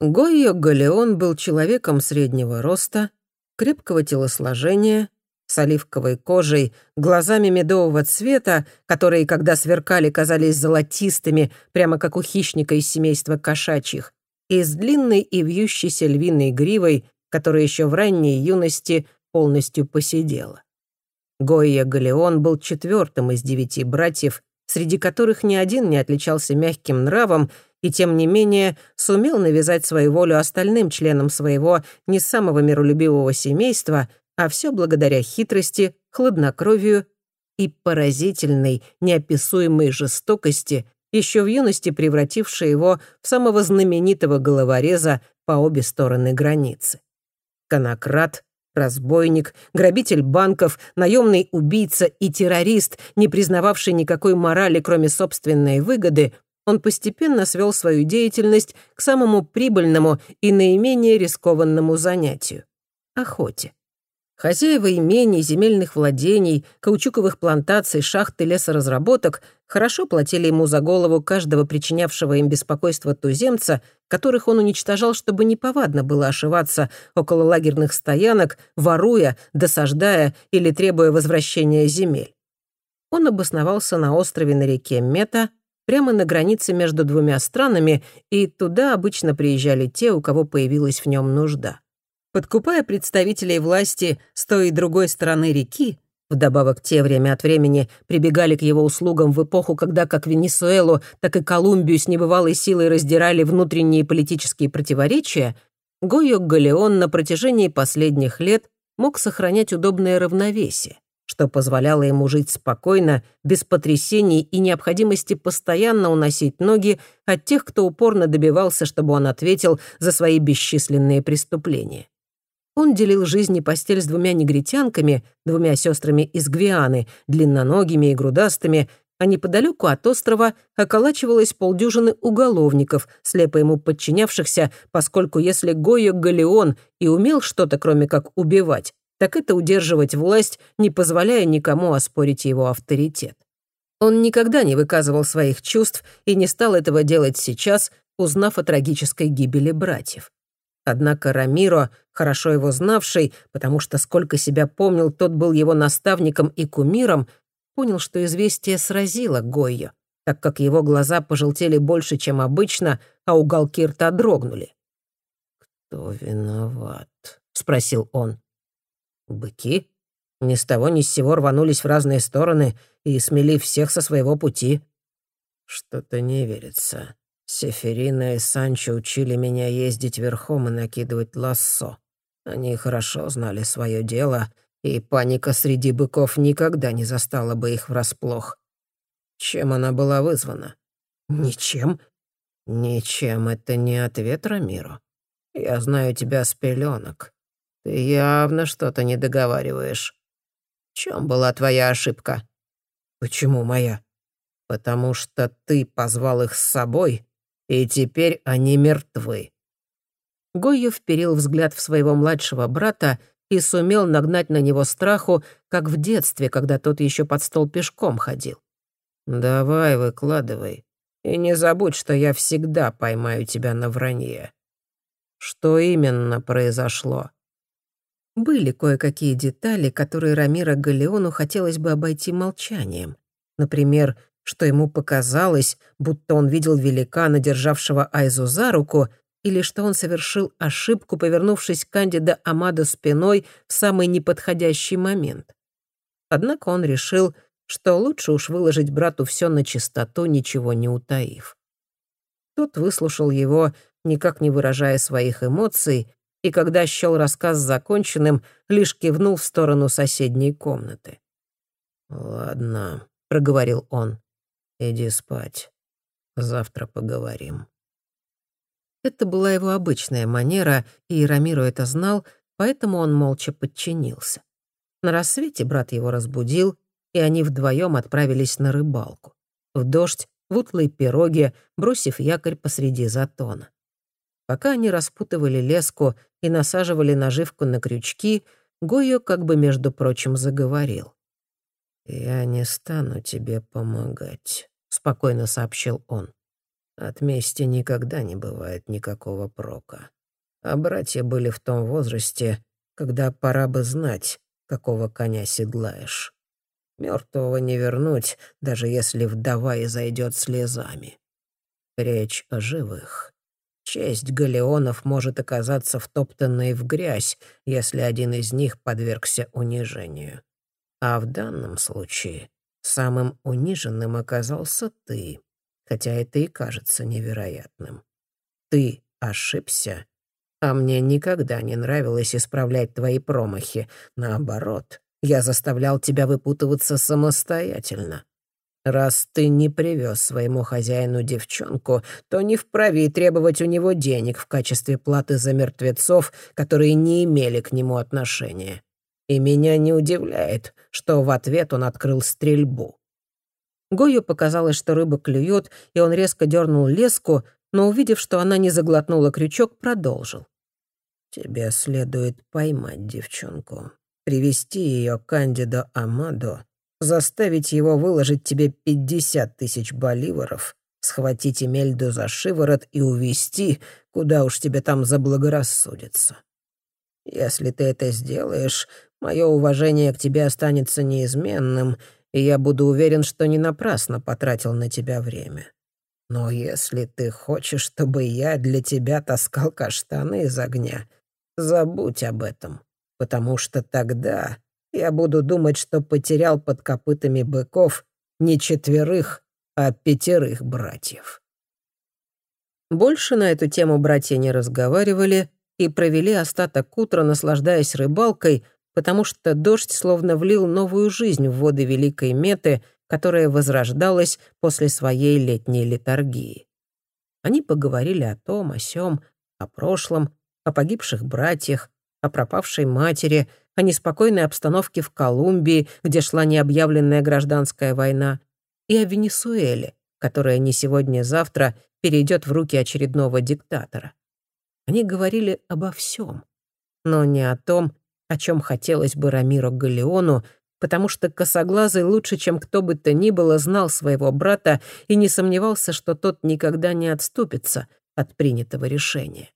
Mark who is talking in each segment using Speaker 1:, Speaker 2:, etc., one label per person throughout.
Speaker 1: Гойо Галеон был человеком среднего роста, крепкого телосложения, с оливковой кожей, глазами медового цвета, которые, когда сверкали, казались золотистыми, прямо как у хищника из семейства кошачьих, и с длинной и вьющейся львиной гривой, которая еще в ранней юности полностью посидела. Гойя Галеон был четвертым из девяти братьев, среди которых ни один не отличался мягким нравом и, тем не менее, сумел навязать свою волю остальным членам своего не самого миролюбивого семейства, а все благодаря хитрости, хладнокровию и поразительной, неописуемой жестокости, еще в юности превратившей его в самого знаменитого головореза по обе стороны границы. Конократ, разбойник, грабитель банков, наемный убийца и террорист, не признававший никакой морали, кроме собственной выгоды, он постепенно свел свою деятельность к самому прибыльному и наименее рискованному занятию — охоте. Хозяева имений, земельных владений, каучуковых плантаций, шахт и лесоразработок хорошо платили ему за голову каждого причинявшего им беспокойство туземца, которых он уничтожал, чтобы неповадно было ошиваться около лагерных стоянок, воруя, досаждая или требуя возвращения земель. Он обосновался на острове на реке Мета, прямо на границе между двумя странами, и туда обычно приезжали те, у кого появилась в нем нужда. Подкупая представителей власти с той и другой стороны реки, вдобавок те время от времени прибегали к его услугам в эпоху, когда как Венесуэлу, так и Колумбию с небывалой силой раздирали внутренние политические противоречия, Гойо Галеон на протяжении последних лет мог сохранять удобное равновесие, что позволяло ему жить спокойно, без потрясений и необходимости постоянно уносить ноги от тех, кто упорно добивался, чтобы он ответил за свои бесчисленные преступления. Он делил жизнь и постель с двумя негритянками, двумя сестрами из Гвианы, длинноногими и грудастыми, а неподалеку от острова околачивалось полдюжины уголовников, слепо ему подчинявшихся, поскольку если Гойо Галеон и умел что-то, кроме как убивать, так это удерживать власть, не позволяя никому оспорить его авторитет. Он никогда не выказывал своих чувств и не стал этого делать сейчас, узнав о трагической гибели братьев. Однако Рамиро, хорошо его знавший, потому что сколько себя помнил, тот был его наставником и кумиром, понял, что известие сразило Гойо, так как его глаза пожелтели больше, чем обычно, а уголки рта дрогнули. «Кто виноват?» — спросил он. «Быки? Ни с того ни с сего рванулись в разные стороны и смели всех со своего пути». «Что-то не верится. Сеферина и Санчо учили меня ездить верхом и накидывать лассо. Они хорошо знали свое дело, и паника среди быков никогда не застала бы их врасплох. Чем она была вызвана? Ничем. Ничем — это не ответ Рамиру. Я знаю тебя с пеленок. Ты явно что-то не договариваешь. В чем была твоя ошибка? Почему моя? Потому что ты позвал их с собой и теперь они мертвы». Гойо вперил взгляд в своего младшего брата и сумел нагнать на него страху, как в детстве, когда тот еще под стол пешком ходил. «Давай, выкладывай. И не забудь, что я всегда поймаю тебя на вранье. Что именно произошло?» Были кое-какие детали, которые Рамира Галеону хотелось бы обойти молчанием. Например, что ему показалось, будто он видел великана, державшего Айзу за руку, или что он совершил ошибку, повернувшись к Кандида Амадо спиной в самый неподходящий момент. Однако он решил, что лучше уж выложить брату все на чистоту, ничего не утаив. Тот выслушал его, никак не выражая своих эмоций, и когда счел рассказ законченным, лишь кивнул в сторону соседней комнаты. «Ладно», — проговорил он. «Иди спать. Завтра поговорим». Это была его обычная манера, и Рамиру это знал, поэтому он молча подчинился. На рассвете брат его разбудил, и они вдвоем отправились на рыбалку. В дождь, в утлой пироге, бросив якорь посреди затона. Пока они распутывали леску и насаживали наживку на крючки, Гойо как бы, между прочим, заговорил. «Я не стану тебе помогать», — спокойно сообщил он. От мести никогда не бывает никакого прока. А братья были в том возрасте, когда пора бы знать, какого коня седлаешь. Мертвого не вернуть, даже если вдова и зайдет слезами. Речь о живых. Честь галеонов может оказаться втоптанной в грязь, если один из них подвергся унижению. А в данном случае самым униженным оказался ты, хотя это и кажется невероятным. Ты ошибся, а мне никогда не нравилось исправлять твои промахи. Наоборот, я заставлял тебя выпутываться самостоятельно. Раз ты не привез своему хозяину девчонку, то не вправе требовать у него денег в качестве платы за мертвецов, которые не имели к нему отношения. И меня не удивляет, что в ответ он открыл стрельбу. Гою показалось, что рыба клюет, и он резко дернул леску, но, увидев, что она не заглотнула крючок, продолжил. «Тебе следует поймать девчонку, привести ее к Кандидо Амадо, заставить его выложить тебе пятьдесят тысяч боливаров, схватить Эмельду за шиворот и увести, куда уж тебе там заблагорассудится. Если ты это сделаешь, мое уважение к тебе останется неизменным, и я буду уверен, что не напрасно потратил на тебя время. Но если ты хочешь, чтобы я для тебя таскал каштаны из огня, забудь об этом, потому что тогда я буду думать, что потерял под копытами быков не четверых, а пятерых братьев. Больше на эту тему братья не разговаривали и провели остаток утра, наслаждаясь рыбалкой, потому что дождь словно влил новую жизнь в воды Великой Меты, которая возрождалась после своей летней литургии. Они поговорили о том, о сём, о прошлом, о погибших братьях, о пропавшей матери, о неспокойной обстановке в Колумбии, где шла необъявленная гражданская война, и о Венесуэле, которая не сегодня-завтра перейдет в руки очередного диктатора. Они говорили обо всем, но не о том, о чем хотелось бы Рамиро Галеону, потому что Косоглазый лучше, чем кто бы то ни было, знал своего брата и не сомневался, что тот никогда не отступится от принятого решения.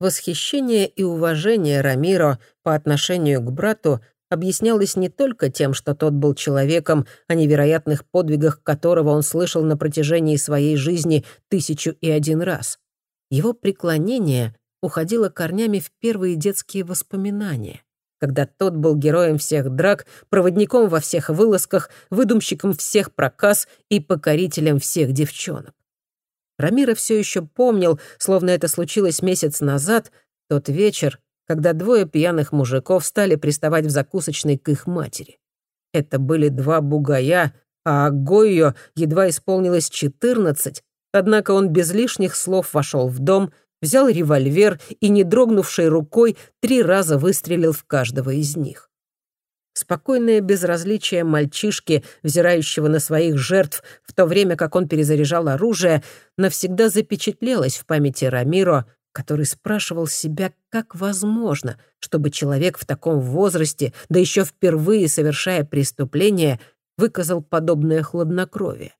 Speaker 1: Восхищение и уважение Рамиро по отношению к брату объяснялось не только тем, что тот был человеком, о невероятных подвигах которого он слышал на протяжении своей жизни тысячу и один раз. Его преклонение уходило корнями в первые детские воспоминания, когда тот был героем всех драк, проводником во всех вылазках, выдумщиком всех проказ и покорителем всех девчонок. Рамира все еще помнил, словно это случилось месяц назад, тот вечер, когда двое пьяных мужиков стали приставать в закусочной к их матери. Это были два бугая, а Гойо едва исполнилось четырнадцать, однако он без лишних слов вошел в дом, взял револьвер и, не дрогнувшей рукой, три раза выстрелил в каждого из них. Спокойное безразличие мальчишки, взирающего на своих жертв, в то время как он перезаряжал оружие, навсегда запечатлелось в памяти Рамиро, который спрашивал себя, как возможно, чтобы человек в таком возрасте, да еще впервые совершая преступление, выказал подобное хладнокровие.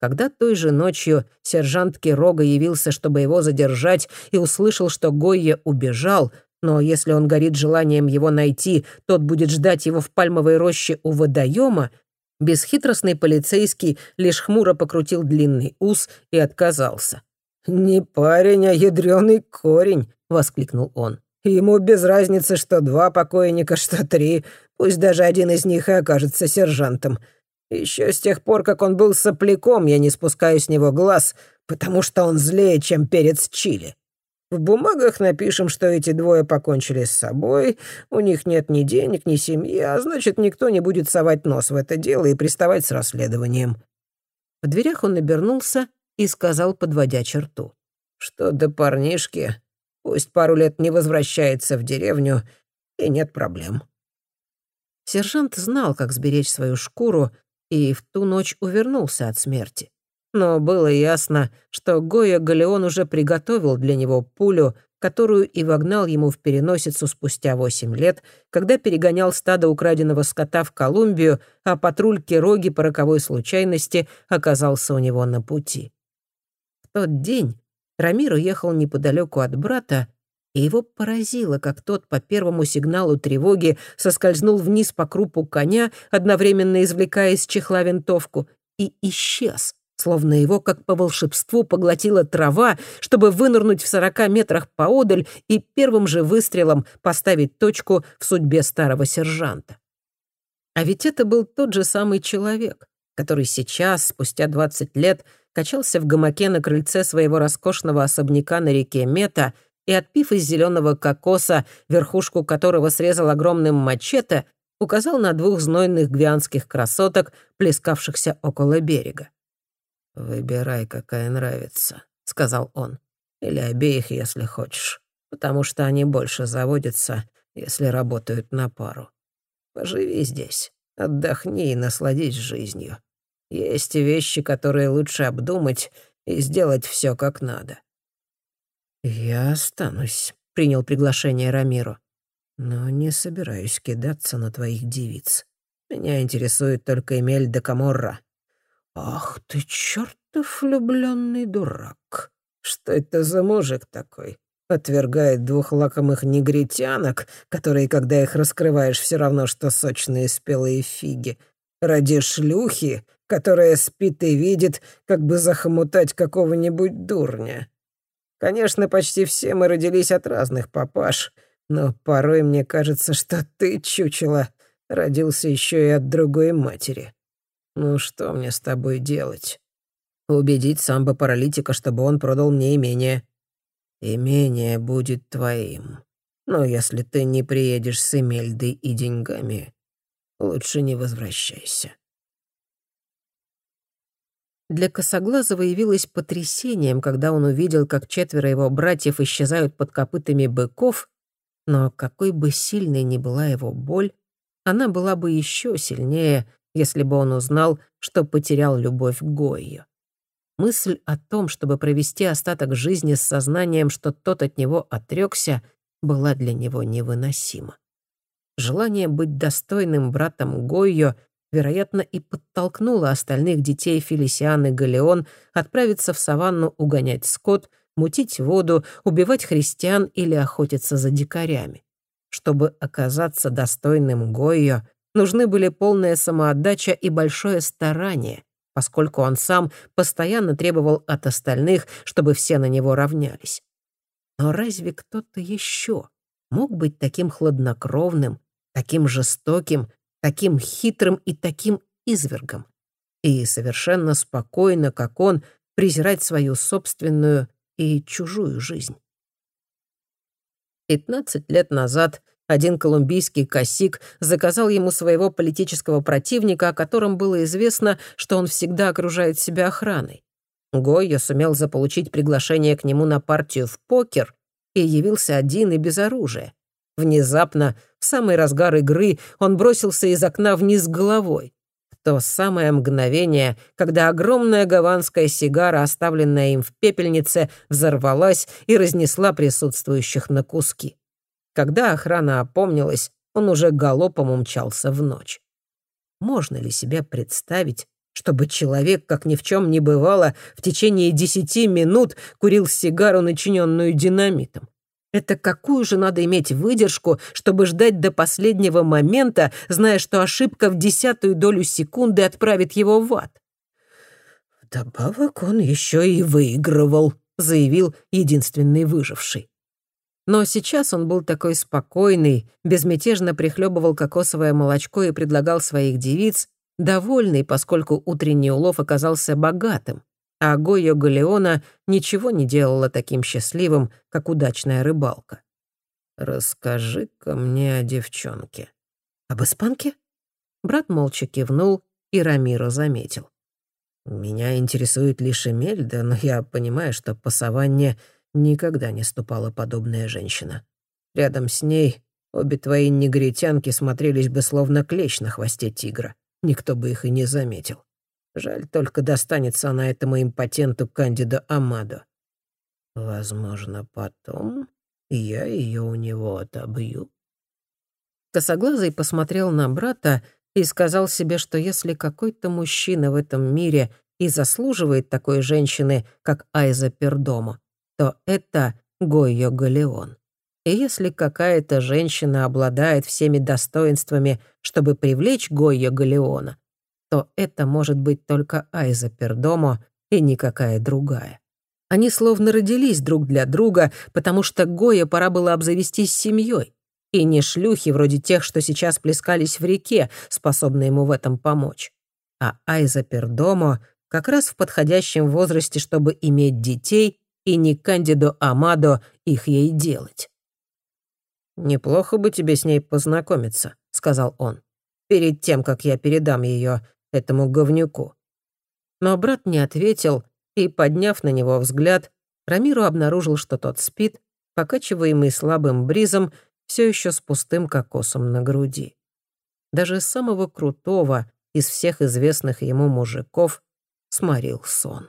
Speaker 1: Когда той же ночью сержант Кирога явился, чтобы его задержать, и услышал, что Гойе убежал — но если он горит желанием его найти, тот будет ждать его в пальмовой роще у водоема, бесхитростный полицейский лишь хмуро покрутил длинный ус и отказался. «Не парень, а ядрёный корень», — воскликнул он. «Ему без разницы, что два покойника, что три, пусть даже один из них и окажется сержантом. Еще с тех пор, как он был сопляком, я не спускаю с него глаз, потому что он злее, чем перец чили. В бумагах напишем, что эти двое покончили с собой, у них нет ни денег, ни семьи, а значит, никто не будет совать нос в это дело и приставать с расследованием». В дверях он обернулся и сказал, подводя черту. «Что до парнишки, пусть пару лет не возвращается в деревню, и нет проблем». Сержант знал, как сберечь свою шкуру, и в ту ночь увернулся от смерти. Но было ясно, что Гоя Галеон уже приготовил для него пулю, которую и вогнал ему в переносицу спустя восемь лет, когда перегонял стадо украденного скота в Колумбию, а патруль Кироги по роковой случайности оказался у него на пути. В тот день Рамир уехал неподалеку от брата, и его поразило, как тот по первому сигналу тревоги соскользнул вниз по крупу коня, одновременно извлекая из чехла винтовку, и исчез, словно его, как по волшебству, поглотила трава, чтобы вынырнуть в сорока метрах поодаль и первым же выстрелом поставить точку в судьбе старого сержанта. А ведь это был тот же самый человек, который сейчас, спустя 20 лет, качался в гамаке на крыльце своего роскошного особняка на реке Мета и, отпив из зеленого кокоса, верхушку которого срезал огромным мачете, указал на двух знойных гвианских красоток, плескавшихся около берега. «Выбирай, какая нравится», — сказал он. «Или обеих, если хочешь, потому что они больше заводятся, если работают на пару. Поживи здесь, отдохни и насладись жизнью. Есть вещи, которые лучше обдумать и сделать все как надо». «Я останусь», — принял приглашение Рамиру. «Но не собираюсь кидаться на твоих девиц. Меня интересует только Эмель де Каморра. «Ах ты, чертов влюбленный дурак! Что это за мужик такой? Отвергает двух лакомых негритянок, которые, когда их раскрываешь, все равно, что сочные спелые фиги. Ради шлюхи, которая спит и видит, как бы захомутать какого-нибудь дурня. Конечно, почти все мы родились от разных папаш, но порой мне кажется, что ты, чучело, родился еще и от другой матери. Ну что мне с тобой делать? Убедить самбо-паралитика, чтобы он продал мне имение. Имение будет твоим. Но если ты не приедешь с Эмельдой и деньгами, лучше не возвращайся. Для Косоглазого явилось потрясением, когда он увидел, как четверо его братьев исчезают под копытами быков, но какой бы сильной ни была его боль, она была бы еще сильнее, если бы он узнал, что потерял любовь к Гойю. Мысль о том, чтобы провести остаток жизни с сознанием, что тот от него отрекся, была для него невыносима. Желание быть достойным братом Гойо, вероятно, и подтолкнуло остальных детей Фелисиан и Галеон отправиться в саванну угонять скот, мутить воду, убивать христиан или охотиться за дикарями. Чтобы оказаться достойным Гойо, нужны были полная самоотдача и большое старание, поскольку он сам постоянно требовал от остальных, чтобы все на него равнялись. Но разве кто-то еще мог быть таким хладнокровным, таким жестоким, таким хитрым и таким извергом? И совершенно спокойно, как он, презирать свою собственную и чужую жизнь. Пятнадцать лет назад один колумбийский косик заказал ему своего политического противника, о котором было известно, что он всегда окружает себя охраной. Гойя сумел заполучить приглашение к нему на партию в покер и явился один и без оружия. Внезапно, в самый разгар игры, он бросился из окна вниз головой. В то самое мгновение, когда огромная гаванская сигара, оставленная им в пепельнице, взорвалась и разнесла присутствующих на куски. Когда охрана опомнилась, он уже галопом умчался в ночь. Можно ли себе представить, чтобы человек, как ни в чем не бывало, в течение десяти минут курил сигару, начиненную динамитом? Это какую же надо иметь выдержку, чтобы ждать до последнего момента, зная, что ошибка в десятую долю секунды отправит его в ад? «Вдобавок он еще и выигрывал», — заявил единственный выживший. Но сейчас он был такой спокойный, безмятежно прихлебывал кокосовое молочко и предлагал своих девиц, довольный, поскольку утренний улов оказался богатым, а Гойо Галеона ничего не делала таким счастливым, как удачная рыбалка. «Расскажи-ка мне о девчонке». «Об испанке?» Брат молча кивнул, и Рамиро заметил. «Меня интересует лишь Эмельда, но я понимаю, что по саванне никогда не ступала подобная женщина. Рядом с ней обе твои негритянки смотрелись бы словно клещ на хвосте тигра. Никто бы их и не заметил. Жаль, только достанется она этому импотенту Кандида Амадо. Возможно, потом я ее у него отобью. Косоглазый посмотрел на брата и сказал себе, что если какой-то мужчина в этом мире и заслуживает такой женщины, как Айза Пердомо, то это Гойо Галеон. И если какая-то женщина обладает всеми достоинствами, чтобы привлечь Гойо Галеона, то это может быть только Айза Пердомо и никакая другая. Они словно родились друг для друга, потому что Гоя пора было обзавестись семьей. И не шлюхи вроде тех, что сейчас плескались в реке, способные ему в этом помочь. А Айза Пердомо как раз в подходящем возрасте, чтобы иметь детей, и не Кандидо Амадо их ей делать. «Неплохо бы тебе с ней познакомиться», — сказал он, «перед тем, как я передам ее этому говнюку». Но брат не ответил, и, подняв на него взгляд, Рамиру обнаружил, что тот спит, покачиваемый слабым бризом, все еще с пустым кокосом на груди. Даже самого крутого из всех известных ему мужиков сморил сон.